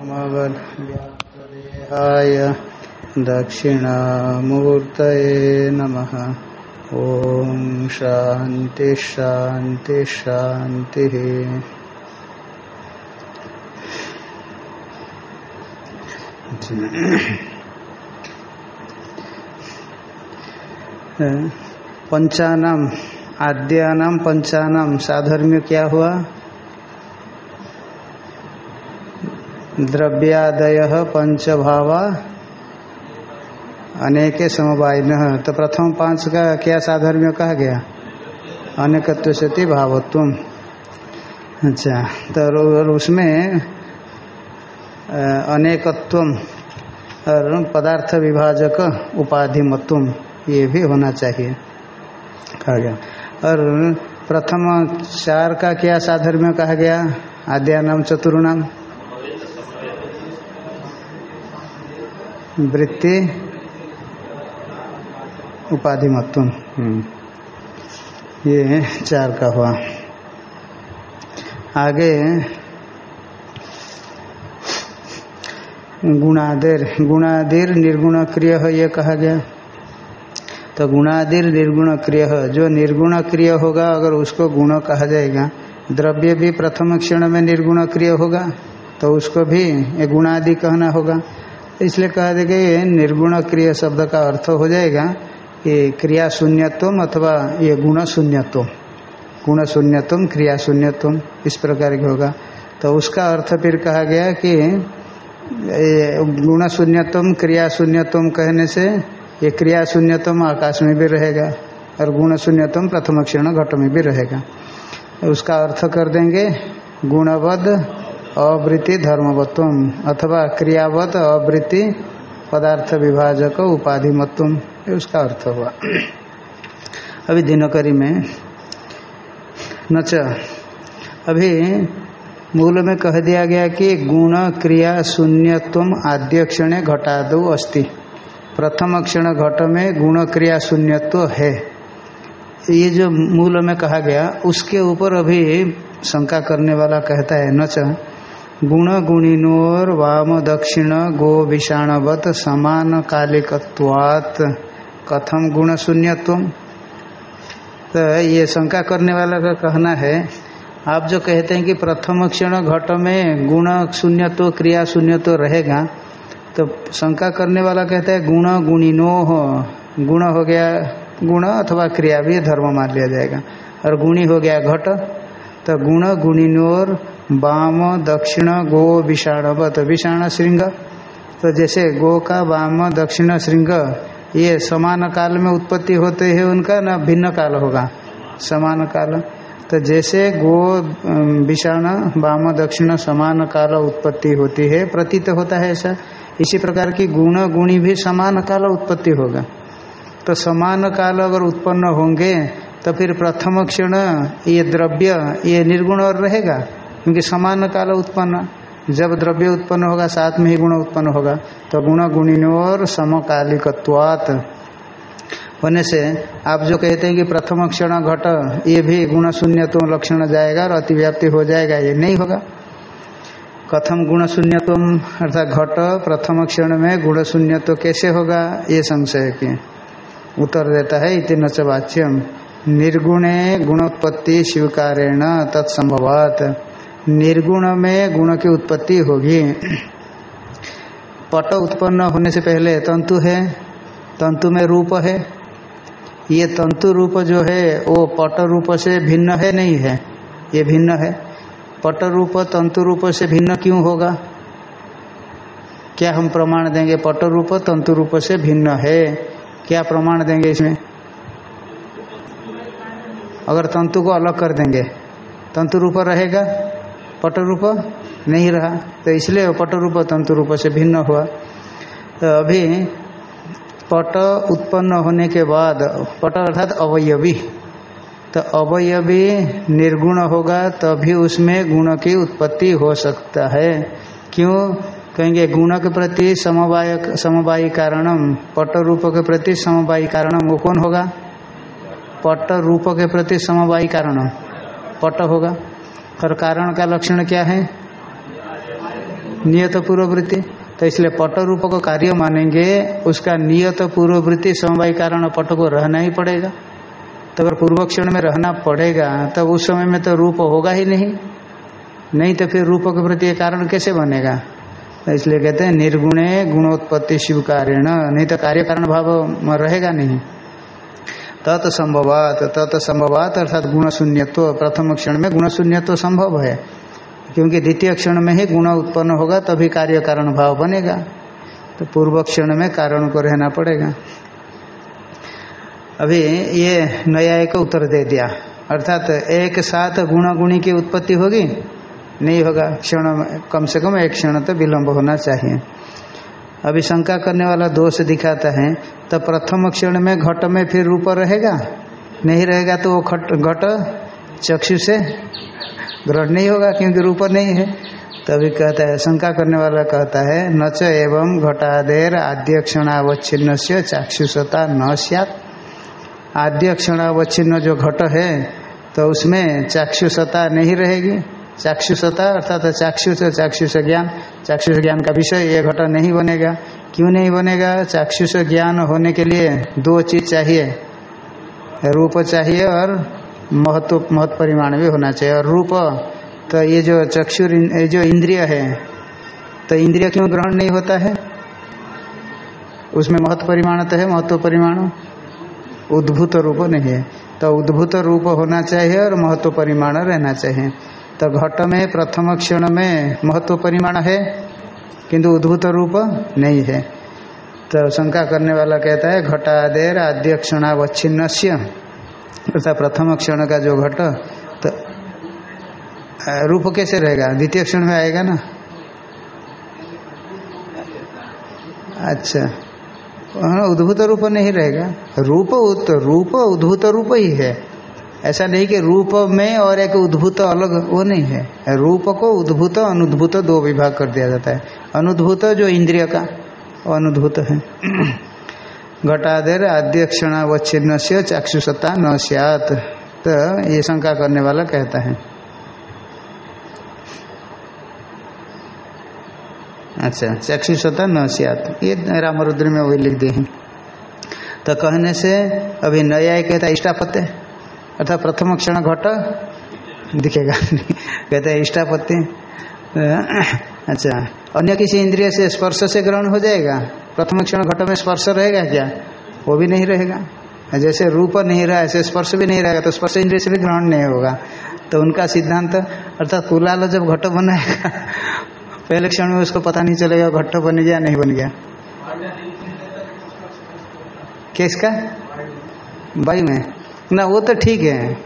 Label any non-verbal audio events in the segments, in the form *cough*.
सोमवद्व्यादेहाय दक्षिणामूर्तये नमः। ॐ शान्ति शान्ति शान्तिः। पंचानम आद्यानाम पंचानम साधर्म्य क्या हुआ? द्रव्यादय पंचभावा अनेके समवायन तो प्रथम पाँच का क्या साधर्म्य कहा गया? अनेकत्व सती भावत्व। अच्छा तो उसमें अनेकत्व, और पदार्थ विभाजक उपाधि उपाधिमत्व, ये भी होना चाहिए। कहा गया। और प्रथम चार का क्या साधर्म्य कहा गया? आद्यानाम चतुर्णाम। वृत्ति उपाधिमत्व ये चार का हुआ। आगे गुणादिर गुणादिर निर्गुण क्रिय है ये कहा गया। तो गुणादिर निर्गुण क्रिय जो निर्गुण क्रिय होगा अगर उसको गुण कहा जाएगा द्रव्य भी प्रथम क्षण में निर्गुण क्रिय होगा तो उसको भी गुणादि कहना होगा। इसलिए कहा जाएगा ये निर्गुण क्रिया शब्द का अर्थ हो जाएगा कि क्रिया शून्यत्व अथवा ये गुण शून्यत्व गुण शून्यत्व क्रिया शून्यत्व इस प्रकार की होगा। तो उसका अर्थ फिर कहा गया कि गुण शून्यत्व क्रिया शून्यत्व कहने से ये क्रिया शून्यतम आकाश में भी रहेगा और गुण शून्यतम प्रथम क्षण घट में भी रहेगा। उसका अर्थ कर देंगे गुणवद अवृत्ति धर्मवत्व अथवा क्रियावत अवृत्ति पदार्थ विभाजक उपाधि उपाधिमत्व उसका अर्थ हुआ। अभी दिनकरी में नच अभी मूल में कह दिया गया कि गुण, क्रिया शून्यत्व आद्य क्षण घटादो अस्ति। प्रथम क्षण घट में गुण, क्रिया, शून्यत्व है। ये जो मूल में कहा गया, उसके ऊपर अभी शंका करने वाला कहता है नच गुण गुणिनोर वाम दक्षिण गो विषाणवत समान कालिकत्वात्। कथम गुण शून्यत्व तो ये शंका करने वाला का कहना है, आप जो कहते हैं कि प्रथम क्षण घट में गुण शून्यत्व क्रिया शून्यत्व रहेगा तो शंका करने वाला कहता है गुण गुणिनो हो गुण हो गया गुण अथवा क्रिया भी धर्म मान लिया जाएगा। और गुणी हो गया घट तो गुण गुणिनोर वाम दक्षिण गो विषाणवत विषाण श्रृंग। तो जैसे गो का वाम दक्षिण श्रृंग, ये समान काल में उत्पत्ति होते हैं उनका, ना भिन्न काल होगा। समान काल। तो जैसे गो विषाण वाम दक्षिण समान काल उत्पत्ति होती है, प्रतीत होता है ऐसा। इसी प्रकार की गुण, गुणी भी समान काल उत्पत्ति होगा। तो समान काल अगर उत्पन्न होंगे तो फिर प्रथम क्षण ये द्रव्य, ये निर्गुण और रहेगा। क्योंकि समान काल उत्पन्न, जब द्रव्य उत्पन्न होगा, साथ में ही गुण उत्पन्न होगा तो गुण गुणिनोर समकालिकत्वात्। होने से आप जो कहते हैं कि प्रथम क्षण घट, ये भी गुण शून्य तो लक्षण जाएगा और अतिव्याप्ति हो जाएगा, ये नहीं होगा। कथम गुण शून्यत्व, अर्थात घट, प्रथम क्षण में गुण शून्यत्व कैसे होगा, ये संशय के उत्तर देता है, इति नचवाच्यम निर्गुणे गुणोत्पत्ति स्वीकारेण तत्संभवात। निर्गुण में गुण की उत्पत्ति होगी। पट उत्पन्न होने से पहले तंतु है, तंतु में रूप है। ये तंतु रूप जो है, वो पट रूप से भिन्न है, नहीं है। ये भिन्न है। पट रूप, तंतु रूप से भिन्न क्यों होगा? क्या हम प्रमाण देंगे पट रूप, तंतु रूप से भिन्न है? क्या प्रमाण देंगे इसमें? अगर तंतु को अलग कर देंगे, तंतु रूप रहेगा? पट रूप नहीं रहा। तो इसलिए पट रूप तंतु रूप से भिन्न हुआ। तो अभी पट उत्पन्न होने के बाद, पट अर्थात अवयवी तो अवयवी निर्गुण होगा, तभी तो उसमें गुण की उत्पत्ति हो सकता है। क्यों? कहेंगे गुण के प्रति समवाय समवायी कारणम, पट रूप के प्रति समवायी कारणम वो कौन होगा? पट रूप के प्रति समवायी कारण पट होगा। और कारण का लक्षण क्या है? नियत पूर्ववृत्ति। तो इसलिए पट रूप को कार्य मानेंगे, उसका नियत पूर्ववृत्ति समवाय कारण पट को रहना ही पड़ेगा। तो अगर पूर्व क्षण में रहना पड़ेगा तो उस समय में तो रूप होगा ही नहीं। नहीं तो फिर रूप के प्रति कारण कैसे बनेगा? तो इसलिए कहते हैं, निर्गुणे गुणोत्पत्ति शिव कारण नहीं तो कार्य कारण भाव रहेगा नहीं। तत् संभवात तत् संभवात अर्थात गुण शून्यत्व प्रथम क्षण में गुण शून्यत्व संभव है। क्योंकि द्वितीय क्षण में ही गुण उत्पन्न होगा, तभी कार्य कारण भाव बनेगा। तो पूर्व क्षण में कारण को रहना पड़ेगा। अभी ये नया एक उत्तर दे दिया। अर्थात एक साथ गुण गुणी की उत्पत्ति होगी, नहीं होगा। क्षण कम से कम एक क्षण तो विलंब होना चाहिए। अभी शंका करने वाला दोष दिखाता है तो प्रथम क्षण में घट में फिर रूप रहेगा? नहीं रहेगा तो वो घट घट चक्षु से ग्रहण नहीं होगा, क्योंकि रूप नहीं है। तभी कहता है, शंका करने वाला कहता है, न च एवं घटादेर आद्य क्षणावच्छिन्न से चाक्षुषता न सत आद्य क्षणावच्छिन्न जो घट है तो उसमें चाक्षुषता नहीं रहेगी। चाक्षुषता, अर्थात चाक्षुष चाक्षुष ज्ञान। चाक्षुष ज्ञान का विषय ये घट नहीं बनेगा। क्यों नहीं बनेगा? चाक्षुष ज्ञान होने के लिए दो चीज़ चाहिए। रूप चाहिए और महत्व महत्व परिमाण भी होना चाहिए। और रूप तो ये जो चक्षु जो इंद्रिय है तो इंद्रिय क्यों ग्रहण नहीं होता है? उसमें महत्व परिमाण तो है, महत्व परिमाण उद्भूत रूप नहीं है। तो उद्भूत रूप होना चाहिए और महत्व परिमाण रहना चाहिए। तो घट में, प्रथम क्षण में महत्व परिमाण है, किंतु उद्भूत रूप नहीं है। तो शंका करने वाला कहता है, घटादेर आद्य क्षणावच्छिन्न अर्थात प्रथम क्षण का जो घट तो रूप कैसे रहेगा? द्वितीय क्षण में आएगा ना? अच्छा। हाँ उद्भूत रूप नहीं रहेगा। रूप रूप उद्भूत रूप ही है। ऐसा नहीं कि रूप में और एक उद्भूत अलग वो नहीं है। रूप को उद्भूत, अनुद्भूत दो विभाग कर दिया जाता है। अनुद्भूत जो इंद्रिय का अनुद्भूत है। घटादेर आद्य क्षणावच्छिन्न से चाक्षुषता न सियात। तो ये शंका करने वाला कहता है। अच्छा चाक्षुषता न सियात। ये रामरुद्र में वही लिख दिए हैं। तो कहने से अभी नया कहता है इष्टापत्य। अर्थात प्रथम क्षण घट दिखेगा। कहते हैं, इष्टापत्ति। अच्छा अन्य किसी इंद्रिय से स्पर्श से ग्रहण हो जाएगा? प्रथम क्षण घट में स्पर्श रहेगा क्या? वो भी नहीं रहेगा। जैसे रूप नहीं रहा, ऐसे स्पर्श भी नहीं रहेगा तो स्पर्श इंद्रिय से भी ग्रहण नहीं होगा। तो उनका सिद्धांत, अर्थात कुलाल जब घट बनाएगा, पहले क्षण में उसको पता नहीं चलेगा, घट बन गया, नहीं बन गया। किसका? वायु में। ना, वो तो ठीक है।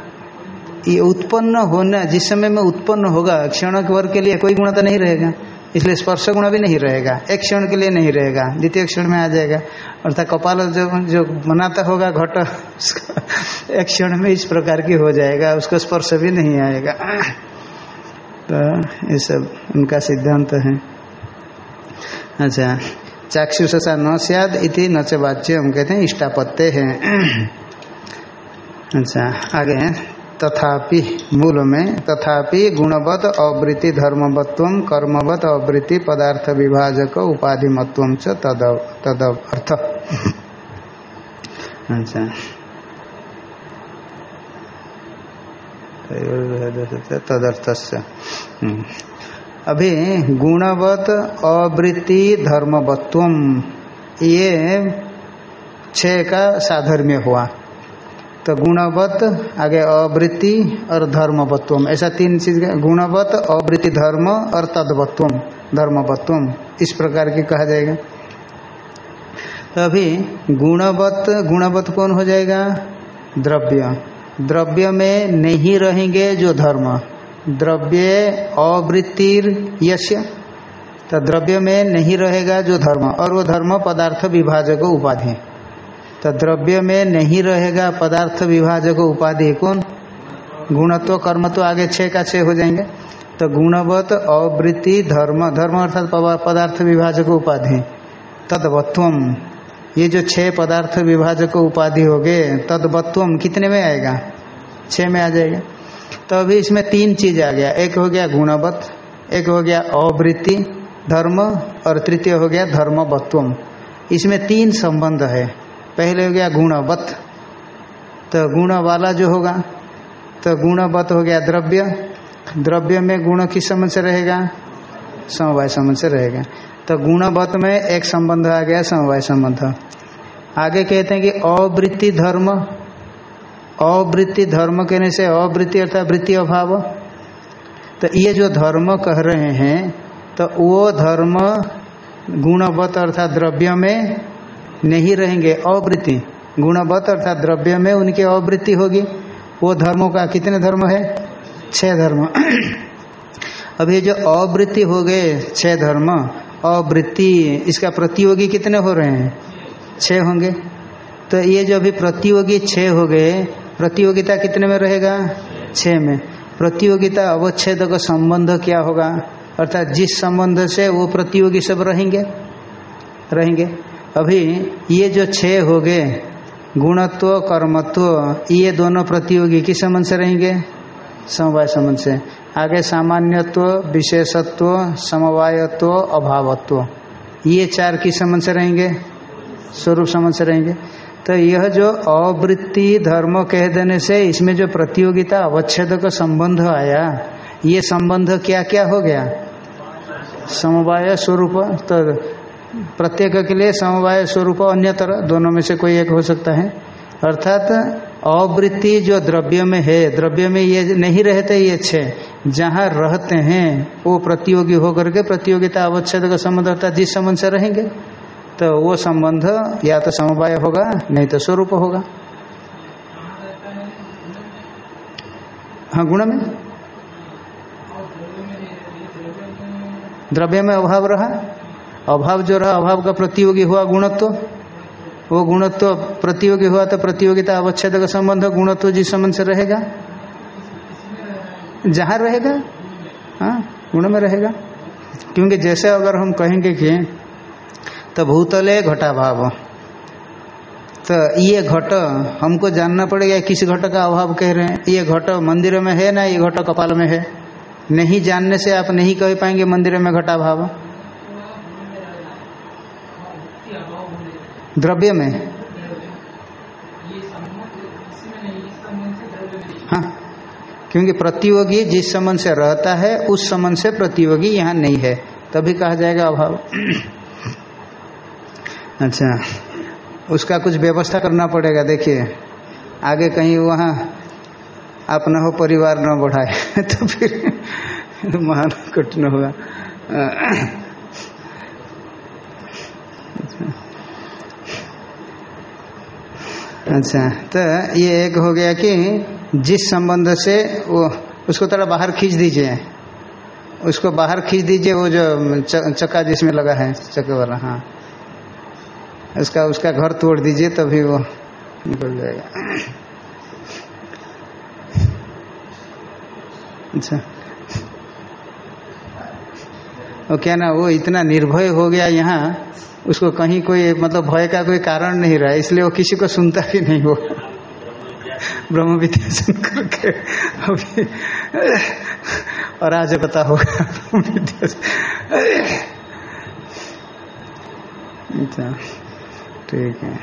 ये उत्पन्न होना, जिस समय में उत्पन्न होगा, क्षण वर्ग के लिए कोई गुण तो नहीं रहेगा। इसलिए स्पर्श गुण भी नहीं रहेगा। एक क्षण के लिए नहीं रहेगा। द्वितीय क्षण में आ जाएगा। अर्थात कपाल जो जो बनाता होगा घट एक क्षण में इस प्रकार की हो जाएगा। उसका स्पर्श भी नहीं आएगा। तो ये सब उनका सिद्धांत है। अच्छा। चाक्षुषा न सियाद इति न च हम कहते हैं इष्टापत्य है। अच्छा आगे तथापि मूल में, तथापि गुणवत अवृत्ति धर्मवत्व, कर्मवत अवृत्ति पदार्थ विभाजक उपाधिमत्व च तद तद अर्थ। अच्छा। तदर्थ हम्म। अभी गुणवत अवृत्ति धर्मवत्व, ये छः का साधर्म्य हुआ। तो गुणवत, आगे अवृत्ति और धर्मवत्व ऐसा तीन चीज़ गुणवत, अवृत्ति, धर्म और तदवत्व धर्मवत्व इस प्रकार की कहा जाएगा। तो अभी गुणवत गुणवत कौन हो जाएगा? द्रव्य। द्रव्य में नहीं रहेंगे जो धर्म। द्रव्य अवृत्तिर यश्य तो द्रव्य में नहीं रहेगा जो धर्म, और वो धर्म पदार्थ विभाजक उपाधि तो द्रव्य में नहीं रहेगा पदार्थ विभाजक उपाधि, कौन? गुणत्व, कर्म तो आगे छः का छः हो जाएँगे। तो गुणवत अवृत्ति, धर्म धर्म अर्थात पदार्थ विभाजक उपाधि। तदवत्वम, ये जो छह पदार्थ विभाजक उपाधि हो गए, तदवत्वम कितने में आएगा? छः में आ जाएगा। तो अभी इसमें तीन चीज़ आ गया। एक हो गया गुणवत एक हो गया अवृत्ति, धर्म, और तृतीय हो गया धर्मवत्वम। इसमें तीन संबंध है। पहले हो गया गुणवत। तो गुण वाला जो होगा तो गुणवत हो गया द्रव्य। द्रव्य में गुण किस संबंध से रहेगा? समवाय संबंध से रहेगा। तो गुणवत में एक संबंध आ गया समवाय संबंध। आगे कहते हैं कि अवृत्ति धर्म। अवृत्ति धर्म कहने से अवृत्ति अर्थात वृत्ति अभाव। तो ये जो धर्म कह रहे हैं तो वो धर्म गुणवत अर्थात द्रव्य में नहीं रहेंगे। अवृत्ति। गुणवत अर्थात द्रव्य में उनकी अवृत्ति होगी। वो धर्मों का कितने धर्म है? छह धर्म। *clears throat* अभी जो अवृत्ति हो गए, छह धर्म, अवृत्ति, इसका प्रतियोगी कितने हो रहे हैं? छह होंगे। तो ये जो अभी प्रतियोगी छह हो गए, प्रतियोगिता कितने में रहेगा? छह में। प्रतियोगिता अवच्छेद का संबंध क्या होगा? अर्थात जिस संबंध से वो प्रतियोगी सब रहेंगे? रहेंगे। अभी ये जो छह हो गए, गुणत्व, कर्मत्व, ये दोनों प्रतियोगी किस संबंध से रहेंगे? समवाय संबंध से। आगे सामान्यत्व, विशेषत्व, समवायत्व, अभावत्व। ये चार किस संबंध से रहेंगे? स्वरूप संबंध से रहेंगे। तो यह जो अवृत्ति धर्म कह देने से इसमें जो प्रतियोगिता अवच्छेद का संबंध आया, ये संबंध क्या क्या हो गया? समवाय स्वरूप। तो प्रत्येक के लिए समवाय स्वरूप अन्यतर दोनों में से कोई एक हो सकता है अर्थात अवृत्ति जो द्रव्य में है द्रव्य में ये नहीं रहते ये छह जहाँ रहते हैं वो प्रतियोगी होकर के प्रतियोगिता अवच्छेद का संबंध अर्थात जिस संबंध से रहेंगे तो वो संबंध या तो समवाय होगा नहीं तो स्वरूप होगा हाँ गुण में द्रव्य में अभाव रहा अभाव जो रहा, अभाव का प्रतियोगी हुआ गुणत्व। वो गुणत्व प्रतियोगी हुआ तो प्रतियोगिता अवच्छेद का संबंध, गुणत्व जिस संबंध से रहेगा? जहाँ रहेगा? हाँ गुण में रहेगा। क्योंकि जैसे अगर हम कहेंगे कि तो भूतल भूतले घटाभाव। तो ये घट हमको जानना पड़ेगा किस घट का अभाव कह रहे हैं। ये घट मंदिर में है ना, ये घट कपाल में है? नहीं जानने से आप नहीं कह पाएँगे मंदिर में घटा द्रव्य में। हाँ क्योंकि प्रतियोगी जिस संबंध से रहता है, उस संबंध से प्रतियोगी यहाँ नहीं है। तभी कहा जाएगा अभाव। अच्छा उसका कुछ व्यवस्था करना पड़ेगा, देखिए। आगे कहीं वहाँ आप हो परिवार न बढ़ाए *laughs* तो फिर महान कठिन होगा। अच्छा तो ये एक हो गया कि जिस संबंध से वो, उसको थोड़ा बाहर खींच दीजिए। उसको बाहर खींच दीजिए, वो जो चक्का जिसमें लगा है, चक्के वाला हाँ। उसका उसका घर तोड़ दीजिए, तभी वो निकल जाएगा। अच्छा। और क्या ना, वो इतना निर्भय हो गया यहाँ उसको कहीं कोई मतलब भय का कोई कारण नहीं रहा, इसलिए वो किसी को सुनता भी नहीं वो। ब्रह्म विद्या सुन करके अभी अराजकता होगा विद्या अच्छा ठीक है।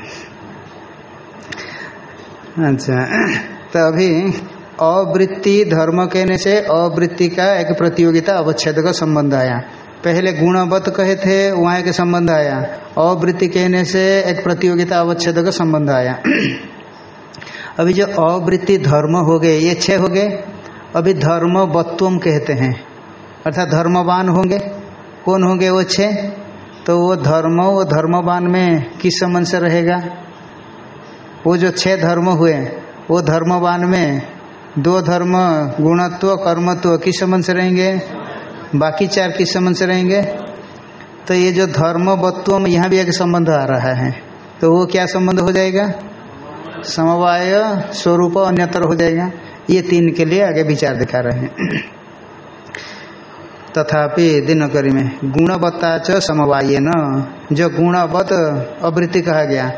अच्छा तो अभी अवृत्ति धर्म कहने से अवृत्ति का एक प्रतियोगिता अवच्छेद का संबंध आया। पहले गुणवत कहे थे, वहाँ एक संबंध आया। अवृत्ति कहने से एक प्रतियोगिता अवच्छेद का संबंध आया। *clears throat* अभी जो अवृत्ति धर्म हो गए, ये छह हो गए। अभी धर्म वत्वम कहते हैं। अर्थात धर्मवान होंगे। कौन होंगे वो छह? तो वो धर्म, वो धर्मवान में किस संबंध से रहेगा? वो जो छह धर्म हुए, वो धर्मवान में दो धर्म, गुणत्व, कर्मत्व किस संबंध से रहेंगे? बाकी चार किस संबंध से रहेंगे? तो ये जो धर्मवत्व में यहाँ भी एक संबंध आ रहा है। तो वो क्या संबंध हो जाएगा? समवाय स्वरूप अन्यतर हो जाएगा। ये तीन के लिए आगे विचार दिखा रहे हैं। तथापि दिनकरी में गुणवत्ता च समवाय न जो गुणवत अवृत्ति कहा गया।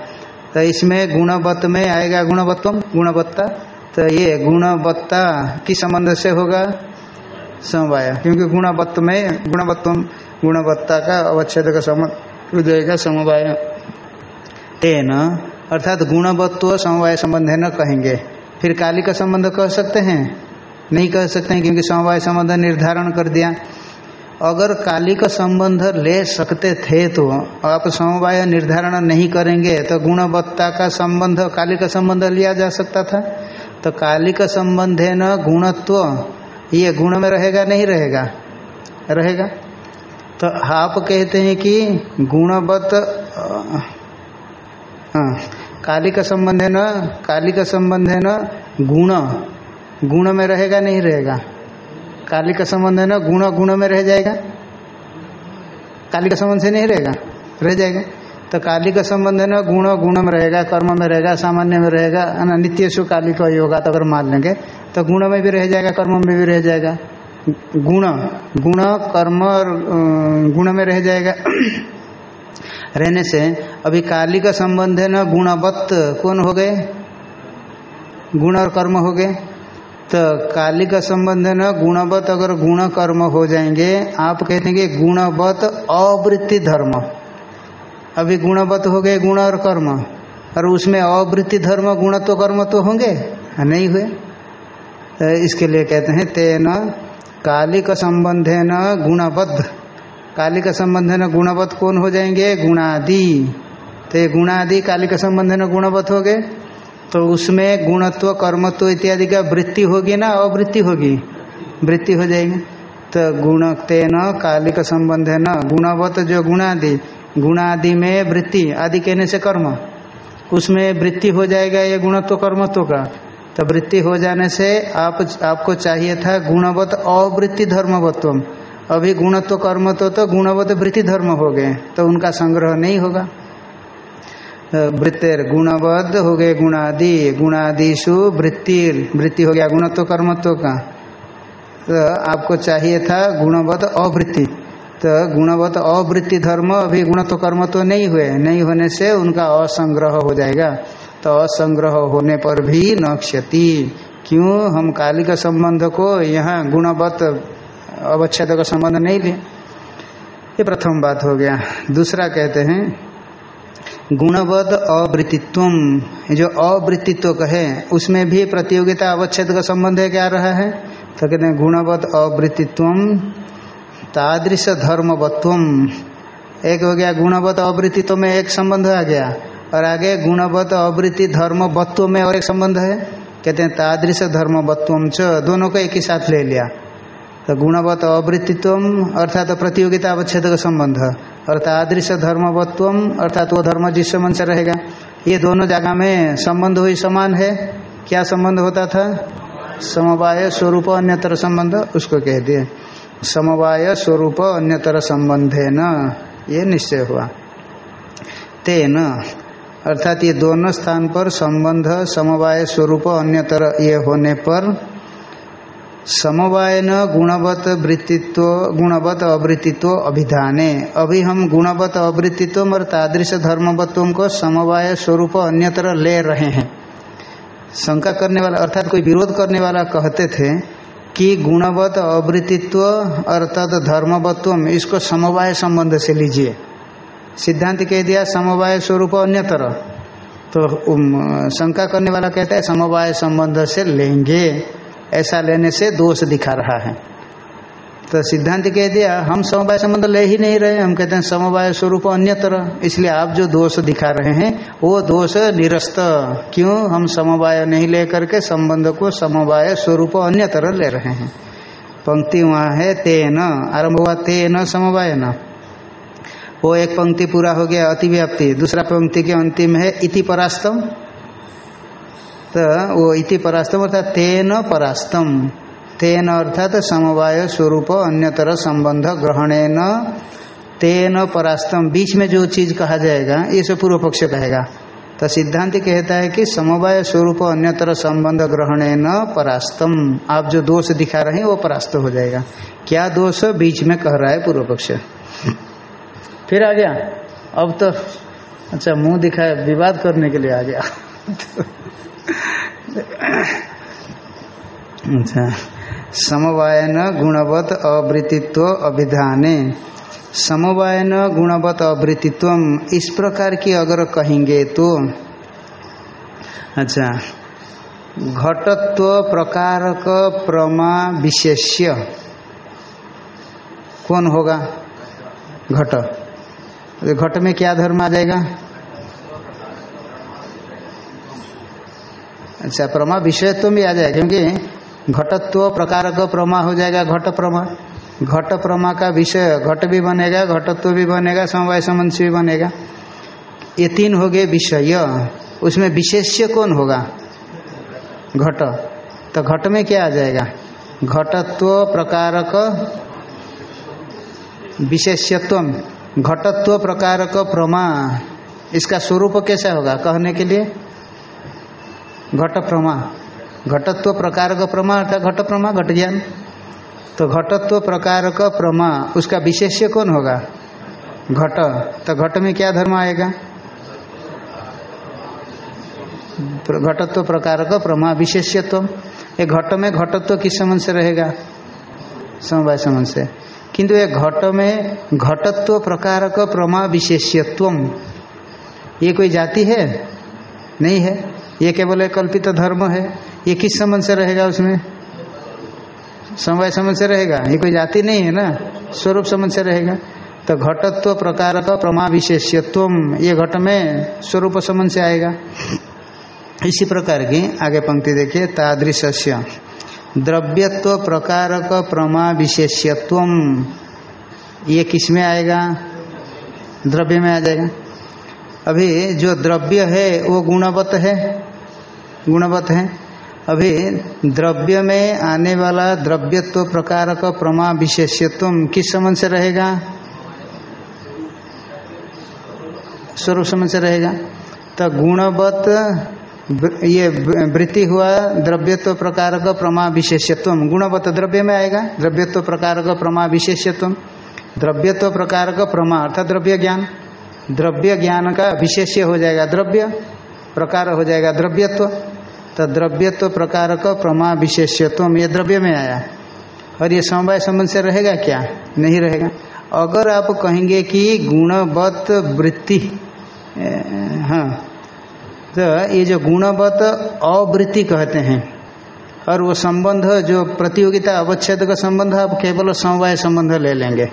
तो इसमें गुणवत्त में आएगा गुणवत्तम गुणवत्ता। तो ये गुणवत्ता किस संबंध से होगा? समवाय। क्योंकि गुणवत्त में गुणवत्तम, गुणवत्ता का, अवच्छेद का सम हो जाएगा समवाय। तेन, अर्थात गुणवत्व समवाय संबंध है, न कहेंगे। फिर काली का संबंध कह सकते हैं? नहीं कह सकते हैं, क्योंकि समवाय संबंध निर्धारण कर दिया। अगर काली का संबंध ले सकते थे तो आप समवाय निर्धारण नहीं करेंगे तो गुणवत्ता का संबंध, काली का संबंध लिया जा सकता था। तो काली का संबंध है न गुणत्व। ये गुण में रहेगा, नहीं रहेगा? रहेगा? तो आप कहते हैं कि गुणवत काली का संबंध है न? काली का संबंध है न? गुण। गुण में रहेगा, नहीं रहेगा? काली का संबंध है ना? गुण गुण में रह जाएगा? काली का संबंध से नहीं रहेगा? रह जाएगा। तो काली का संबंध है ना? गुण गुण में रहेगा, कर्म में रहेगा, सामान्य में रहेगा नित्य सु काली का योगा तो अगर मान लेंगे तो गुण में भी रह जाएगा, कर्म में भी रह जाएगा। गुण गुण, कर्म और गुण में रह जाएगा। *clears throat* रहने से अभी काली का संबंध है ना, गुणवत्त कौन हो गए? गुण और कर्म हो गए। तो काली का संबंध है ना, गुणवत्त अगर गुण कर्म हो जाएँगे, आप कहते हैं कि गुणवत अवृत्ति धर्म। अभी गुणवत्त हो गए गुण और कर्म और उसमें अवृत्ति धर्म गुण तो कर्म तो होंगे? नहीं हुए। इसके लिए कहते हैं तेन कालिक संबंध है न गुणबद्ध काली का संबंध है न गुणवत कौन हो जाएँगे? गुणादि। तो ये गुणादि काली का संबंध है न गुणवत हो गए। तो उसमें गुणत्व, कर्मत्व इत्यादि का वृत्ति होगी ना, अवृत्ति होगी? वृत्ति हो जाएगी। तो गुण तेन कालिक संबंध है ना गुणवत जो गुणादि गुणादि में वृत्ति, आदि कहने से कर्म। उसमें वृत्ति हो जाएगा ये गुणत्व, कर्मत्व का। तो वृत्ति हो जाने से आप, आपको चाहिए था गुणवत अवृत्ति धर्मवत्व अभी गुणत्व कर्मत्व तो तो गुणवत वृत्ति धर्म हो गए तो उनका संग्रह नहीं होगा। वृत्तिर गुणबद्ध हो गए गुणादि गुणादिशु वृत्तिर वृत्ति हो गया गुणत्व कर्मत्व का। तो आपको चाहिए था गुणवत अवृत्ति। तो गुणवत अवृत्ति धर्म अभी गुणत्व कर्म तो नहीं हुए, नहीं होने से उनका असंग्रह हो जाएगा। तो असंग्रह होने पर भी न क्षति। क्यों? हम काली का संबंध को यहाँ गुणवत्त अवच्छेद का संबंध नहीं लिए। ये प्रथम बात हो गया। दूसरा कहते हैं गुणवद अवृत्तित्व जो अवृत्तित्व कहे, उसमें भी प्रतियोगिता अवच्छेद का संबंध है क्या रहा है? तो कहते हैं गुणवद अवृत्तित्व तादृश धर्मवत्व एक हो गया गुणवत अवृत्तित्व में एक संबंध आ गया। और आगे गुणवत अवृत्ति धर्म धर्मवत्व में और एक संबंध है। कहते हैं तादृश धर्म धर्मवत्व च, दोनों को एक ही साथ ले लिया। तो गुणवत अवृत्तित्व अर्थात तो प्रतियोगिता अवच्छेद का संबंध। और तादृश धर्मवत्व अर्थात वो धर्म जिस संबंध से रहेगा। ये दोनों जगह में संबंध हुई समान है। क्या संबंध होता था? समवाय स्वरूप अन्यतर संबंध, उसको कह दिए। समवाय स्वरूप अन्यतर संबंध है न ये निश्चय हुआ। तेन अर्थात ये दोनों स्थान पर संबंध, समवाय स्वरूप अन्यतर ये होने पर समवायन गुणवत वृत्तित्व, गुणवत अवृत्तित्व अभिधाने। अभी हम गुणवत अवृत्तित्व और तादृश धर्मवत्व को समवाय स्वरूप अन्यतर ले रहे हैं। शंका करने वाला, अर्थात कोई विरोध करने वाला कहते थे कि गुणवत अवृत्तित्व अर्थात धर्मवत्व इसको समवाय संबंध से लीजिए। सिद्धांत कह दिया, समवाय स्वरूप अन्यतर। तो शंका करने वाला कहता है, समवाय संबंध से लेंगे। ऐसा लेने से दोष दिखा रहा है। तो सिद्धांत कह दिया, हम समवाय संबंध ले ही नहीं रहे, हम कहते हैं, समवाय स्वरूप अन्य तरह इसलिए आप जो दोष दिखा रहे हैं, वो दोष निरस्त। क्यों? हम समवाय नहीं ले करके संबंध को समवाय स्वरूप अन्य तरह ले रहे हैं। पंक्ति वहाँ है, तेन। आरंभ हुआ, तेन समवाय न वो एक पंक्ति पूरा हो गया अतिव्याप्ति। दूसरा पंक्ति के अंतिम है इति परास्तम। तो वो इति परास्तम अर्थात तेन परास्तम। तेन अर्थात समवाय स्वरूप अन्यतर संबंध ग्रहणेन। तेन परास्तम। बीच में जो चीज़ कहा जाएगा, ये सब पूर्व पक्ष कहेगा। तो सिद्धांत कहता है कि समवाय स्वरूप अन्यतर संबंध न परास्तम। आप जो दोष दिखा रहे हैं, वो परास्त हो जाएगा। क्या दोष बीच में कह रहा है पूर्व पक्ष? फिर आ गया। अब तो अच्छा मुँह दिखाए विवाद करने के लिए आ गया। अच्छा समवायन गुणवत अवृत्तित्व अभिधाने। समवायन गुणवत अवृत्तित्व इस प्रकार की अगर कहेंगे तो अच्छा घटत्व प्रकारक प्रमा विशेष्य कौन होगा? घट। घट में क्या धर्म आ जाएगा? अच्छा प्रमा विषयत्व भी आ जाएगा, क्योंकि घटत्व प्रकार का प्रमा हो जाएगा, घट प्रमा। घट प्रमा का विषय, घट भी बनेगा, घटत्व भी बनेगा, समवाय समंश भी बनेगा। ये तीन हो गए विषय। उसमें विशेष्य कौन होगा? घट। तो घट में क्या आ जाएगा? घटत्व प्रकारक विशेष्यत्व घटत्व प्रकार का प्रमा, इसका स्वरूप कैसा होगा कहने के लिए? घट प्रमा। घटत्व प्रकार का प्रमा अर्थात घट प्रमा, घट ज्ञान। तो घटत्व प्रकार का प्रमा, उसका विशेष्य कौन होगा? घट। तो घट में क्या धर्म आएगा? घटत्व प्रकार का प्रमा, विशेष्यत्व। ये घट में घटत्व किस संबंध से रहेगा? समवाय संबंध से। किंतु ये घट में घटत्व प्रकार का प्रमा विशेष्यत्व ये कोई जाति है? नहीं है। ये केवल एक कल्पित धर्म है। ये किस संबंध से रहेगा उसमें? समवाय संबंध से रहेगा? ये कोई जाति नहीं है ना? स्वरूप संबंध से रहेगा। तो घटत्व प्रकार का प्रमा विशेष्यत्व ये घट में स्वरूप संबंध से आएगा। इसी प्रकार की आगे पंक्ति देखिए तादृश्य द्रव्यत्व प्रकारक प्रमा विशेष्यत्व ये किसमें आएगा? द्रव्य में आ जाएगा। अभी जो द्रव्य है, वो गुणवत है। गुणवत है। अभी द्रव्य में आने वाला द्रव्यत्व प्रकार का प्रमा विशेष्यत्व किस समझ से रहेगा? स्वरूप समझ से रहेगा। तो गुणवत ये वृत्ति हुआ द्रव्यत्व प्रकार का प्रमा विशेष्यत्व गुणवत्त द्रव्य में आएगा? द्रव्यत्व प्रकार का प्रमा विशेष्यत्व द्रव्यत्व प्रकार का प्रमा, अर्थात द्रव्य ज्ञान। द्रव्य ज्ञान का विशेष्य हो जाएगा द्रव्य, प्रकार हो जाएगा द्रव्यत्व। तो द्रव्यत्व प्रकार का प्रमा विशेष्यत्व ये द्रव्य में आया। और ये समवाय संबंध से रहेगा क्या? नहीं रहेगा। अगर आप कहेंगे कि गुणवत्त वृत्ति हाँ तो ये जो गुणवत अवृत्ति कहते हैं, और वो संबंध जो प्रतियोगिता अवच्छेद का संबंध आप केवल समवाय संबंध ले लेंगे।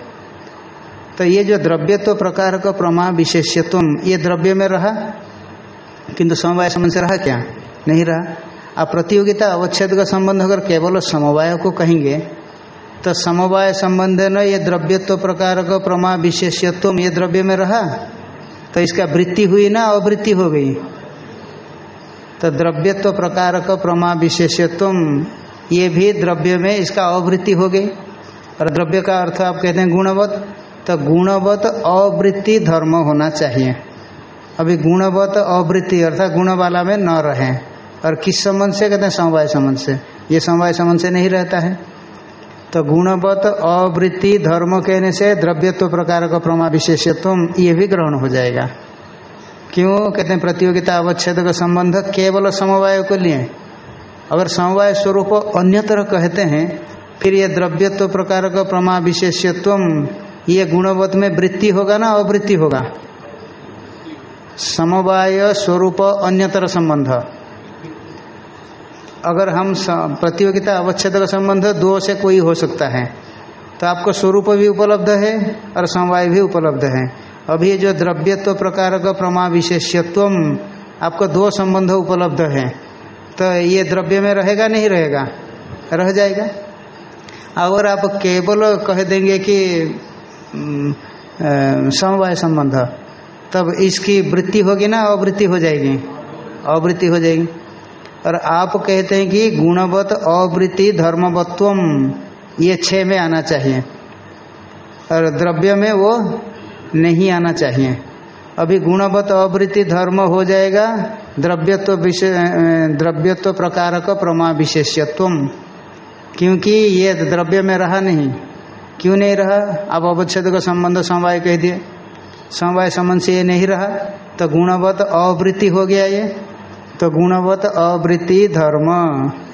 तो ये जो द्रव्यत्व प्रकार का प्रमा विशेष्यत्व ये द्रव्य में रहा? किंतु समवाय संबंध से रहा क्या? नहीं रहा। आप प्रतियोगिता अवच्छेद का संबंध अगर केवल समवाय को कहेंगे तो समवाय संबंध न ये द्रव्यत्व प्रकार का प्रमा विशेष्यत्व ये द्रव्य में रहा? तो इसका वृत्ति हुई ना अवृत्ति हो गई? तो द्रव्यत्व प्रकार का प्रमा विशेषत्व ये भी द्रव्य में इसका अवृत्ति हो गई। और द्रव्य का अर्थ आप कहते हैं गुणवत्त तो गुणवत अवृत्ति धर्म होना चाहिए। अभी गुणवत्त अवृत्ति अर्थात गुण वाला में न रहे। और किस संबंध से? कहते हैं समवाय संबंध से। ये समवाय संबंध से नहीं रहता है। तो गुणवत अवृत्ति धर्म कहने से द्रव्यत्व प्रकार का प्रमा विशेषत्व ये भी ग्रहण हो जाएगा। क्यों? कहते हैं, प्रतियोगिता अवच्छेद का संबंध केवल समवाय को लिए। अगर समवाय स्वरूप अन्यतर कहते हैं, फिर ये द्रव्यत्व प्रकार का प्रमा विशेष्यत्व ये गुणवत्त में वृत्ति होगा ना अवृत्ति होगा? समवाय स्वरूप अन्यतर संबंध। अगर हम प्रतियोगिता अवच्छेद का संबंध दो से कोई हो सकता है तो आपको स्वरूप भी उपलब्ध है और समवाय भी उपलब्ध है। अभी जो द्रव्यत्व प्रकार का प्रमा विशेष्यत्व आपको दो संबंध उपलब्ध है। तो ये द्रव्य में रहेगा, नहीं रहेगा? रह जाएगा। अगर आप केवल कह देंगे कि समवाय संबंध, तब इसकी वृत्ति होगी ना, अवृत्ति हो जाएगी। अवृत्ति हो जाएगी। और आप कहते हैं कि गुणवत अवृत्ति धर्मवत्वम, ये छः में आना चाहिए। और द्रव्य में वो नहीं आना चाहिए। अभी गुणवत अवृत्ति धर्म हो जाएगा, द्रव्यत्व विशेष द्रव्यत्व प्रकार का प्रमा विशेष्यत्व क्योंकि ये द्रव्य में रहा नहीं। क्यों नहीं रहा? अब अवच्छेद का संबंध समवाय कह दिए। समवाय संबंध से ये नहीं रहा। तो गुणवत अवृत्ति हो गया ये। तो गुणवत अवृत्ति धर्म,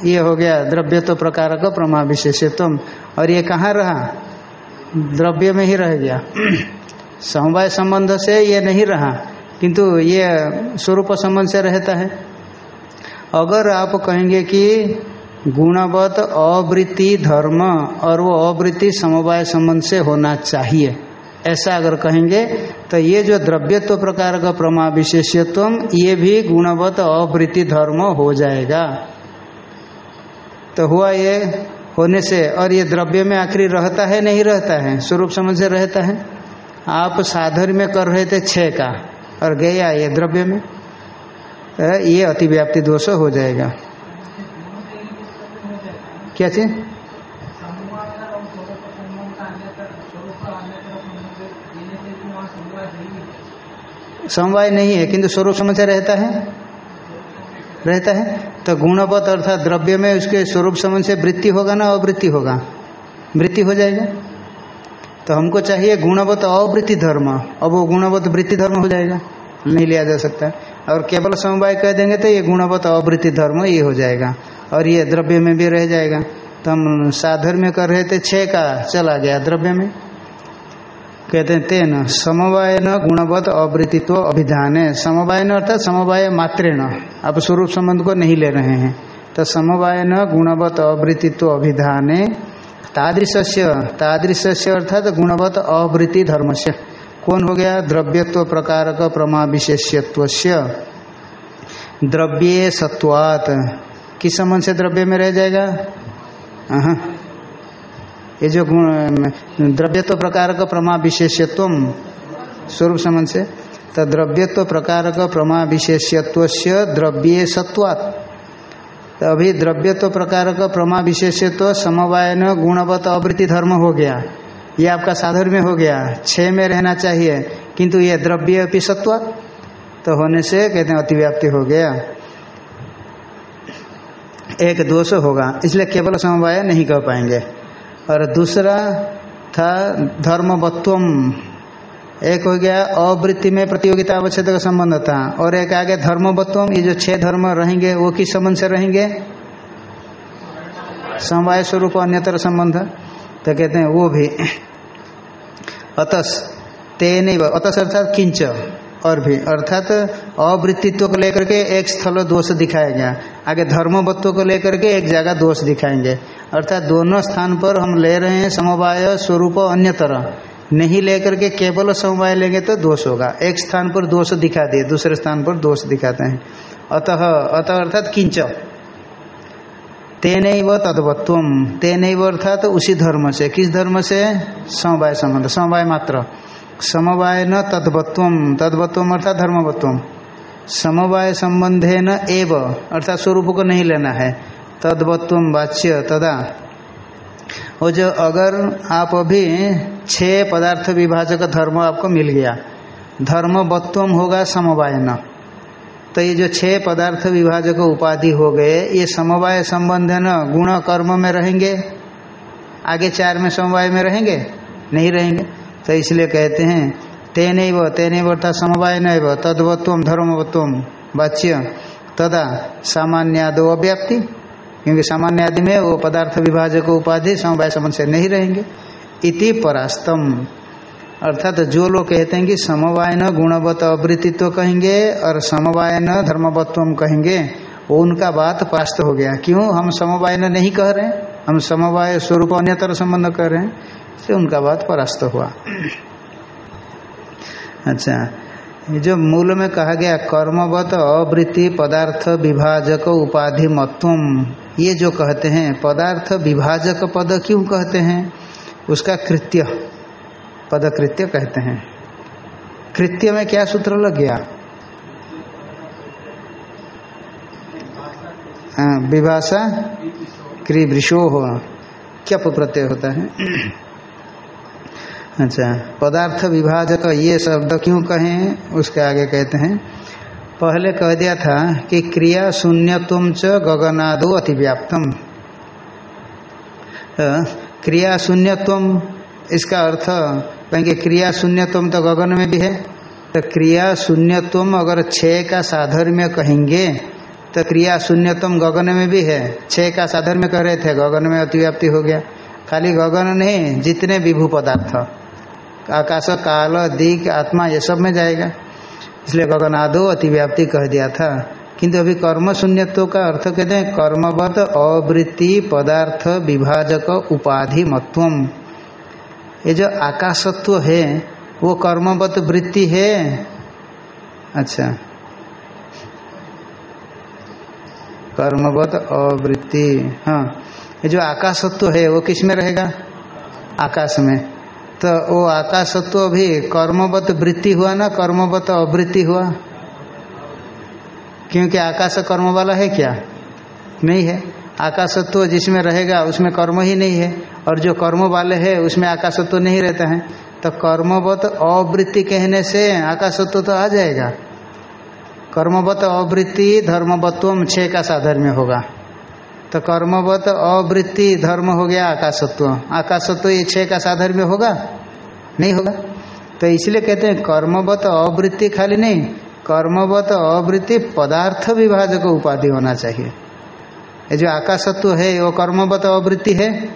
ये हो गया द्रव्यत्व प्रकार का प्रमा विशेषत्व और ये कहाँ रहा? द्रव्य में ही रह गया। समवाय संबंध से ये नहीं रहा, किंतु ये स्वरूप संबंध से रहता है। अगर आप कहेंगे कि गुणवत अवृत्ति धर्म और वो अवृत्ति समवाय संबंध से होना चाहिए, ऐसा अगर कहेंगे तो ये जो द्रव्यत्व प्रकार का प्रमा विशेषत्व ये भी गुणवत अवृत्ति धर्म हो जाएगा। तो हुआ ये होने से, और ये द्रव्य में आखिरी रहता है, नहीं रहता है, स्वरूप समझ से रहता है। आप साधर में कर रहे थे छः का, और गया ये द्रव्य में। ये अतिव्याप्ति दोष हो जाएगा। क्या चीज़? समवाय नहीं है, किंतु स्वरूप समझ रहता है। रहता है। तो गुणवत अर्थात द्रव्य में उसके स्वरूप समझ से वृत्ति होगा ना अवृत्ति होगा? वृत्ति हो जाएगा। तो हमको चाहिए गुणवत्त अवृत्ति धर्म। अब वो गुणवत्त वृत्ति धर्म हो जाएगा। नहीं लिया जा सकता। और केवल समवाय कह देंगे तो ये गुणवत्त अवृत्ति धर्म ये हो जाएगा। और ये द्रव्य में भी रह जाएगा। तो हम साधर में कर रहे थे छः का चला गया द्रव्य में। कहते हैं, तेन समवाय न गुणवत अवृत्तित्व अभिधान। है समवाय न अर्थात समवाय मात्रेण। आप स्वरूप संबंध को नहीं ले रहे हैं। तो समवाय न गुणवत अवृत्तित्व अभिधान तादृश्य तादृश्य अर्थात गुणवत अवृत्ति धर्म से कौन हो गया? द्रव्यत्व प्रकारक प्रमा विशेष्यत्व द्रव्ये सत्वात। किस संबंध से द्रव्य में रह जाएगा? ये जो गुण, द्रव्यत्व प्रकार का प्रमा विशेष्यत्व स्वरूप संबंध से तो द्रव्यत्व प्रकार का प्रमा विशेष्यत्व द्रव्य सत्वात्। तो अभी द्रव्यत्व प्रकार का प्रमा विशेष्यत्व समवायन गुणवत अवृत्ति धर्म हो गया। ये आपका साधर में हो गया। छः में रहना चाहिए, किंतु ये द्रव्य अपनी सत्व तो होने से कहते हैं अतिव्याप्ति हो गया। एक दोष होगा, इसलिए केवल समवाय नहीं कह पाएँगे। और दूसरा था धर्मवत्वम। एक हो गया अवृत्ति में प्रतियोगिता अवच्छेद का संबंध था। और एक आगे धर्मवत्वम, ये जो छह धर्म रहेंगे, वो किस संबंध से रहेंगे? समवाय स्वरूप, अन्यतर संबंध। तो कहते हैं, वो भी। अतस, तेन अतस अर्थात किंच, और भी। अर्थात अवृत्तित्व को लेकर के एक स्थल दोष दिखाया गया आगे धर्मवत्व को लेकर के एक जगह दोष दिखाएँगे। अर्थात दोनों स्थान पर हम ले रहे हैं समवाय स्वरूप अन्य तरह नहीं लेकर के केवल समवाय लेंगे तो दोष होगा। एक स्थान पर दोष दिखा दिए, दूसरे स्थान पर दोष दिखाते हैं। अतः अतः अर्थात किंच। तेन व तदवत्व तेन अर्थात उसी धर्म से। किस धर्म से? समवाय संबंध। समवाय मात्र। समवाय न तद्वत्व तद्वत्व अर्थात धर्मवत्व समवाय संबंधे न एव। अर्थात स्वरूप को नहीं लेना है। तद्वत्व वाच्य तदा। वो जो अगर आप अभी छह पदार्थ विभाजक धर्म आपको मिल गया धर्मवत्व होगा समवाय न तो ये जो छह पदार्थ विभाजक उपाधि हो गए, ये समवाय संबंध न, गुण कर्म में रहेंगे? आगे चार में समवाय में रहेंगे? नहीं रहेंगे। तो इसलिए कहते हैं तेन व तेन अर्थात समवाय न तद्वत्व धर्मवत्व वाच्य, तदा सामान्यादो अव्याप्ति। क्योंकि सामान्य आदि में वो पदार्थ विभाजक उपाधि समवाय संबंध से नहीं रहेंगे। इति परास्तम। अर्थात तो जो लोग कहते हैं कि समवाय न गुणवत अवृत्तित्व कहेंगे और समवाय न धर्मवत्व कहेंगे, वो उनका बात पास्त हो गया। क्यों? हम समवाय नहीं कह रहे हम समवाय स्वरूप अन्यतर संबंध कर रहे हैं। से उनका बात परास्त हुआ। अच्छा जो मूल में कहा गया कर्मवत अवृत्ति पदार्थ विभाजक उपाधि मत्व ये जो कहते हैं, पदार्थ विभाजक पद क्यों कहते हैं? उसका कृत्य, पदकृत्य कहते हैं। कृत्य में क्या सूत्र लग गया? विभाषा क्रिवृषो हो। क्या प्रत्यय होता है? अच्छा पदार्थ विभाजक ये शब्द क्यों कहें? उसके आगे कहते हैं पहले कह दिया था कि क्रिया शून्यत्म च गगनादो अतिव्याप्तम। क्रिया शून्यत्व इसका अर्थ कहेंगे क्रिया शून्यत्व तो गगन में भी है। तो क्रिया शून्यत्व अगर छः का साधर्म्य कहेंगे तो क्रिया शून्यत्म गगन में भी है। छः का साधर्म्य कह रहे थे, गगन में अतिव्याप्ति हो गया। खाली गगन नहीं, जितने विभू पदार्थ, आकाश, काल दिक आत्मा, ये सब में जाएगा। इसलिए गगन आदो अतिव्याप्ति कह दिया था। किंतु अभी कर्म शून्यत्व का अर्थ कहते हैं, कर्मवत अवृत्ति पदार्थ विभाजक उपाधि मत्वम। ये जो आकाशत्व है, वो कर्मवत वृत्ति है। अच्छा। कर्मवत अवृत्ति हाँ। ये जो आकाशत्व है, वो किसमें रहेगा? आकाश में। तो वो आकाशत्व भी कर्मवत वृत्ति हुआ ना, कर्मवत अवृत्ति हुआ। क्योंकि आकाश कर्म वाला है क्या? नहीं है। आकाशत्व जिसमें रहेगा, उसमें कर्म ही नहीं है। और जो कर्म वाले है, उसमें आकाशत्व नहीं रहता है। तो कर्मवत अवृत्ति कहने से आकाशत्व तो आ जाएगा। कर्मवत अवृत्ति धर्मवत्व छः का साधर्म्य होगा। तो कर्मवत अवृत्ति धर्म हो गया आकाशत्व। आकाशत्व ये छः का साधर्म्य होगा? नहीं होगा। तो इसलिए कहते हैं कर्मवत अवृत्ति खाली नहीं, कर्मवत अवृत्ति पदार्थ विभाजक उपाधि होना चाहिए। ये जो आकाशत्व है, वो कर्मवत अवृत्ति है,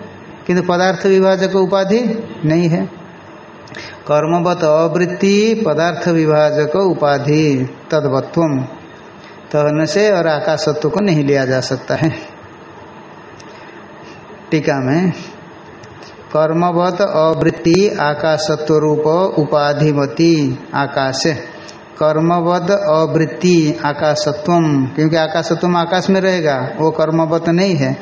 किंतु पदार्थ विभाजक उपाधि नहीं है। कर्मवत अवृत्ति पदार्थ विभाजक उपाधि तदवत्व तहन से और आकाशत्व को नहीं लिया जा सकता है। टीका में, कर्मवत अवृत्ति आकाशत्व रूप उपाधिमती आकाश। कर्मवद अवृत्ति आकाशत्व क्योंकि आकाशत्व आकाश में रहेगा, वो कर्मवत नहीं है।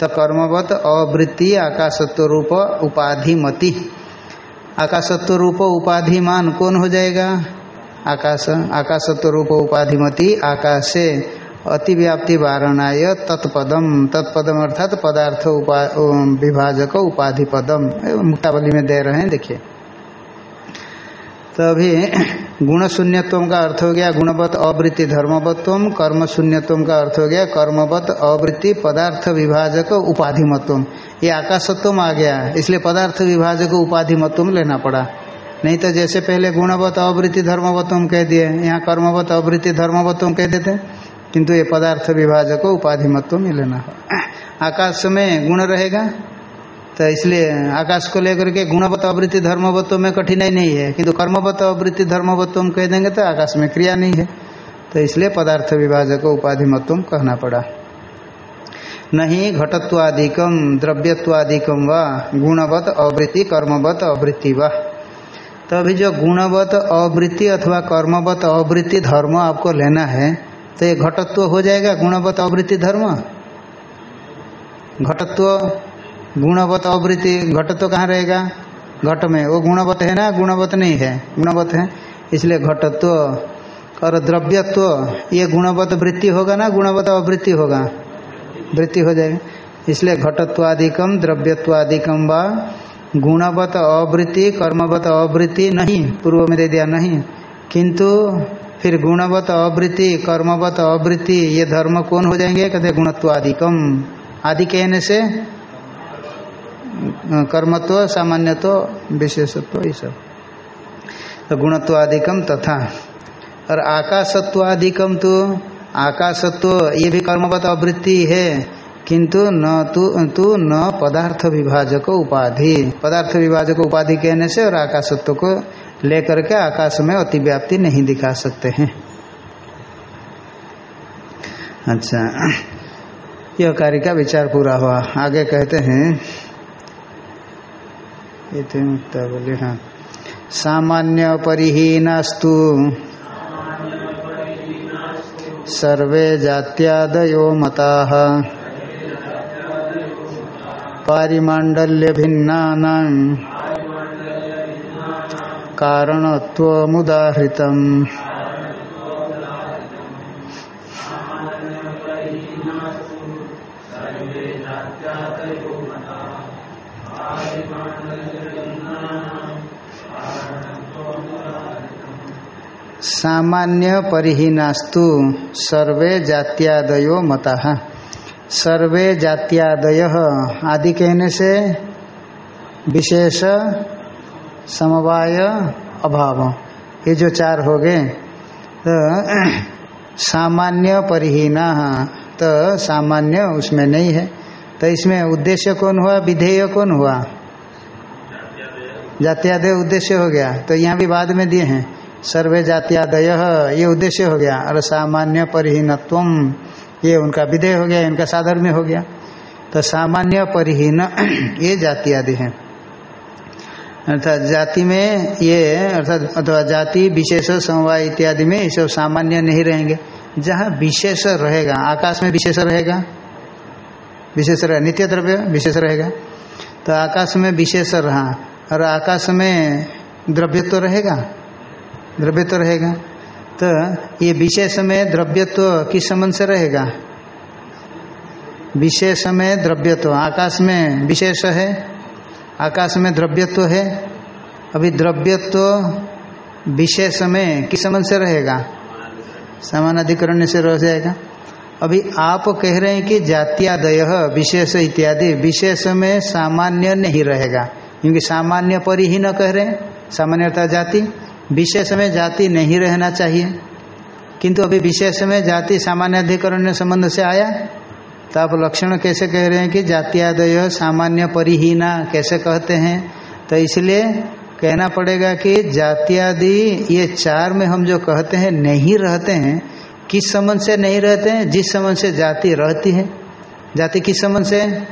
तो कर्मवत अवृत्ति आकाशत्व रूप उपाधिमति। आकाशत्व रूप उपाधिमान कौन हो जाएगा? आकाश, आकाशत्व रूप उपाधिमति आकाश। अतिव्याप्ति वारणाय तत्पदम तत्पदम अर्थात पदार्थ उपा विभाजक उपाधि पदम। मुक्तावली में दे रहे हैं, देखिए। तो अभी गुण शून्यत्व का अर्थ हो गया गुणवत अवृत्ति धर्मवत्व कर्म शून्यत्व का अर्थ हो गया कर्मवत अवृत्ति पदार्थ विभाजक उपाधि उपाधिमत्व ये आकाशत्व आ गया, इसलिए पदार्थ विभाजक उपाधि उपाधिमत्व लेना पड़ा। नहीं तो जैसे पहले गुणवत अवृत्ति धर्मवत्व कह दिए, यहाँ कर्मवत अवृत्ति धर्मवत्व कह देते किंतु ये पदार्थ विभाजक उपाधिमत्व में लेना आकाश में गुण रहेगा तो इसलिए आकाश को लेकर के गुणवत्त अवृत्ति धर्मवत्व में कठिनाई नहीं है, किंतु कर्मवत्त अवृत्ति धर्मवत्व कह देंगे तो आकाश में क्रिया नहीं है। तो इसलिए पदार्थ विभाजक उपाधि मत्व कहना पड़ा। नहीं घटत्वादिकम द्रव्यत्वादिकम व गुणवत अवृत्ति कर्मवत आवृत्ति व। तो अभी जो गुणवत अवृत्ति अथवा कर्मवत अवृत्ति धर्म आपको लेना है तो ये घटत्व हो जाएगा गुणवत अवृत्ति धर्म। घटत्व गुणवत अवृत्ति घटत्व कहाँ रहेगा? घट में। वो गुणवत है ना? गुणवत नहीं है। गुणवत है। इसलिए घटत्व और द्रव्यत्व, ये गुणवत वृत्ति होगा ना? गुणवत अवृत्ति होगा। वृत्ति हो जाएगा। इसलिए घटत्वादिकम द्रव्यत्वादिकम व गुणवत अवृत्ति कर्मवत अवृत्ति नहीं। पूर्व में दे दिया नहीं। किंतु फिर गुणवत अवृत्ति कर्मवत अवृत्ति ये धर्म कौन हो जाएँगे? कहते गुणत्वादिकम। आदि कहने से कर्मत्व, सामान्यत्व, विशेषत्व, ये सब। तो गुणत्वादिकम तथा। और आकाशत्वादिकम तो आकाशत्व, ये भी कर्मवत अवृत्ति है, किंतु न तु तु न पदार्थ विभाजक उपाधि। पदार्थ विभाजक उपाधि कहने से और आकाशत्व को लेकर के आकाश में अतिव्याप्ति नहीं दिखा सकते हैं। अच्छा यह कार्य का विचार पूरा हुआ। आगे कहते हैं बोले हाँ। सामान्य परिहीनास्तु। सर्वे जात्यादयो मता। पारिमांडल्य भिन्ना कारणत्वमुदाहृत सामान्य परिहीनास्तु सर्वे जात्यादयो मता। सर्वे जात्यादय आदि कहने से विशेष समवाय अभाव। ये जो चार हो गए तो सामान्य परिहीना तो सामान्य उसमें नहीं है। तो इसमें उद्देश्य कौन हुआ? विधेय कौन हुआ? जात्यादय उद्देश्य हो गया। तो यहाँ भी बाद में दिए हैं। सर्वे जात्यादय, ये उद्देश्य हो गया। और सामान्य परिहीनत्व ये उनका विधेय हो गया, इनका साधर्म्य हो गया। तो सामान्य परिहीन, ये जाति आदि है। अर्थात जाति में ये, अर्थात अथवा जाति, विशेष, समवाय इत्यादि में ये सब सामान्य नहीं रहेंगे। जहाँ विशेष रहेगा, आकाश में विशेष रहेगा विशेष रहेगा नित्य द्रव्य विशेष रहेगा तो आकाश में विशेष रहा, और आकाश में द्रव्य तो रहेगा द्रव्य तो रहेगा तो ये विशेष में द्रव्यत्व किस संबंध से रहेगा? विशेष में द्रव्यत्व, आकाश में विशेष है आकाश में द्रव्यत्व है। अभी द्रव्यत्व विशेष में किस संबंध से रहेगा? समान अधिकरण से रह जाएगा। अभी आप कह रहे हैं कि जात्यादय, विशेष इत्यादि, विशेष में सामान्य नहीं रहेगा। क्योंकि सामान्य पर ही न कह रहे हैं। सामान्यता जाति, विशेष में जाति नहीं रहना चाहिए। किंतु अभी विशेष में जाति सामान्य अधिकरण संबंध से आया। तो आप लक्षण कैसे कह रहे हैं कि जात्यादय सामान्य परिहीना कैसे कहते हैं? तो इसलिए कहना पड़ेगा कि जात्यादि ये चार में हम जो कहते हैं, नहीं रहते हैं, किस संबंध से नहीं रहते हैं? जिस संबंध से जाति रहती है। जाति किस संबंध से?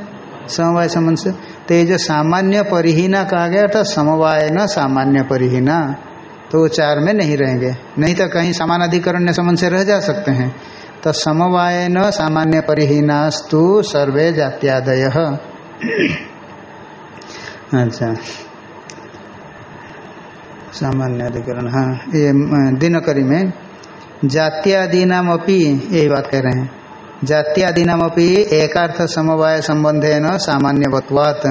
समवाय संबंध से। तो ये जो सामान्य परिहीना कहा गया, अर्थात समवाय न सामान्य परिहीना तो वो चार में नहीं रहेंगे। नहीं तो कहीं समान अधिकरण संबंध से रह जा सकते हैं। तो न सामान्य परिहीनास्तु सर्वे जात्यादय। अच्छा। सामान्य अधिकरण हाँ ये दिनकरी में जात्यादि नाम अपनी यही बात कह रहे हैं। जात्यादि नाम अपनी एकार्थ समवाय संबंधे न सामान्यवत्वात।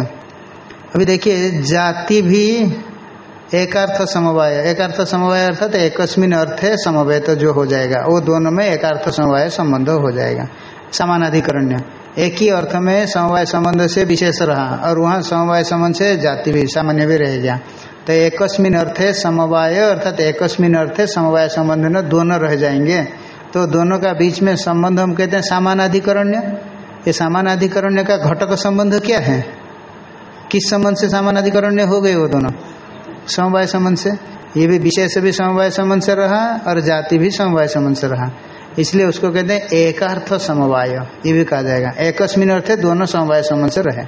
अभी देखिए, जाति भी एकार्थ समवाय। एकार्थ समवाय अर्थात एकस्मिन अर्थे समवेत जो हो जाएगा, वो दोनों में एकार्थ समवाय संबंध हो जाएगा। समानाधिकरण्य। एक ही अर्थ में समवाय संबंध से विशेष रहा और वहाँ समवाय संबंध से जाति भी, सामान्य भी रह गया। तो एकस्मिन अर्थे समवाय अर्थात एकस्मिन अर्थे समवाय संबंध न दोनों रह जाएँगे। तो दोनों का बीच में संबंध हम कहते हैं सामानाधिकरण्य। ये सामानाधिकरण्य का घटक संबंध क्या है? किस संबंध से सामानाधिकरण्य हो गए वो दोनों? समवाय संबंध से। ये भी विशेष भी समवाय संबंध से रहा और जाति भी समवाय संबंध से रहा। इसलिए उसको कहते हैं एकार्थ समवाय। ये भी कहा जाएगा। एकस्मिन अर्थ दोनों समवाय संबंध से रहे।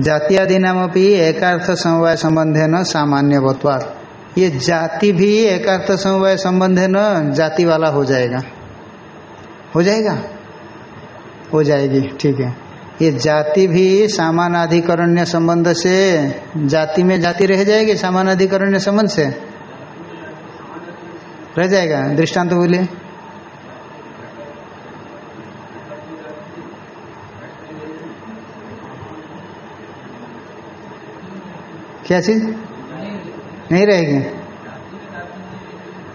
जातियादि नाम भी एकार्थ समवाय संबंध है न सामान्य बतवाद ये जाति भी एकार्थ समवाय संबंध है न, जाति वाला हो जाएगा। हो जाएगा? हो जाएगी, ठीक है। ये जाति भी सामानाधिकरण्य संबंध से जाति में जाति रह जाएगी सामानाधिकरण्य संबंध से? रह जाएगा। दृष्टांत तो बोलिए। क्या चीज़? नहीं रहेगी।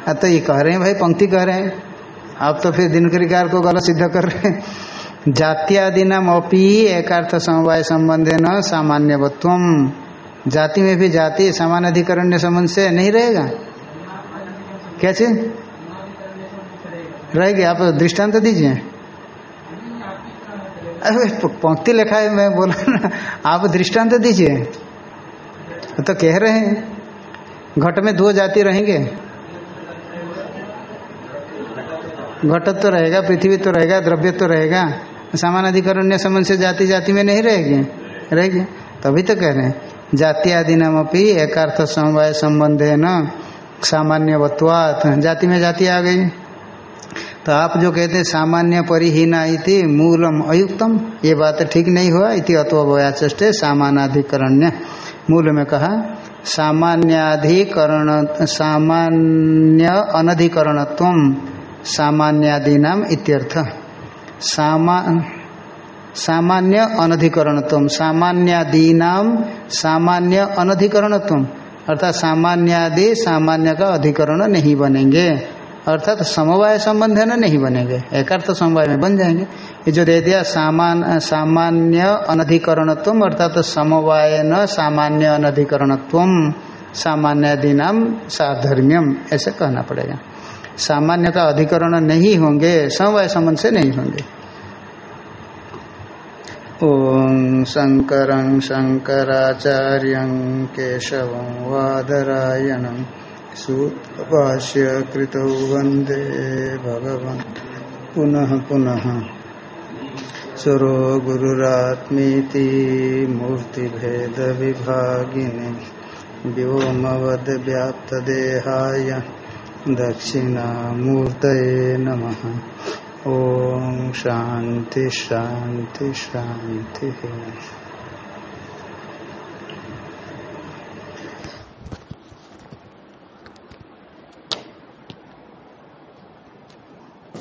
अब तो ये कह रहे हैं भाई, पंक्ति कह रहे हैं। आप तो फिर दिनकरिकार को गलत सिद्ध कर रहे हैं। जात्यादि नाम अपी एकार्थ समवाय संबंध न सामान्यवत्व जाति में भी जाति समान अधिकरण संबंध से नहीं रहेगा? क्या चीज़? रहेगी। आप दृष्टांत दीजिए। अरे, पंक्ति लिखा है, मैं बोला ना, आप दृष्टांत दीजिए। तो कह रहे हैं। घट में दो जाति रहेंगे। घट तो रहेगा, पृथ्वी तो रहेगा, द्रव्य तो रहेगा। समान अधिकरण संबंध से जाति जाति में नहीं रहेगी। रहेगी। तभी तो कह रहे हैं, जाति आदि नाम अपनी एकार्थ समवाय संबंध है न सामान्यवत्वात जाति में जाति आ गई। तो आप जो कहते हैं, सामान्य परिहीना इति मूलम अयुक्तम, ये बात ठीक नहीं हुआ, इति अत्वया चेष्टे सामानाधिकरण्य। मूल में कहा, सामान्याधिकरण, सामान्य अनधिकरणत्व सामान्यादि नाम इत्यर्थ। सामा, सामान्य अनधिकरणत्व सामान्यादीनाम सामान्य अनधिकरणत्व। अर्थात सामान्यादि सामान्य का अधिकरण नहीं बनेंगे। अर्थात समवाय संबंध है ना, नहीं बनेंगे। एकार्थ समवाय में बन जाएँगे। ये जो दे दिया, सामान, सामान्य अनधिकरणत्व, अर्थात समवाय न सामान्य अनधिकरणत्व सामान्यादि नाम साधर्म्यम ऐसे कहना पड़ेगा। सामान्य का अधिकरण नहीं होंगे, समवाय संबंध से नहीं होंगे। ॐ शङ्करं शङ्कराचार्यं केशवं वादरायणं सूत्रभाष्य कृतौ वंदे भगवन्। पुनः पुनः स्वरो गुरुरात्मीति मूर्तिभेदविभागिनि व्योमवद्व्याप्तदेहाय दक्षिणामूर्तये नमः। ओम शांति शांति शांति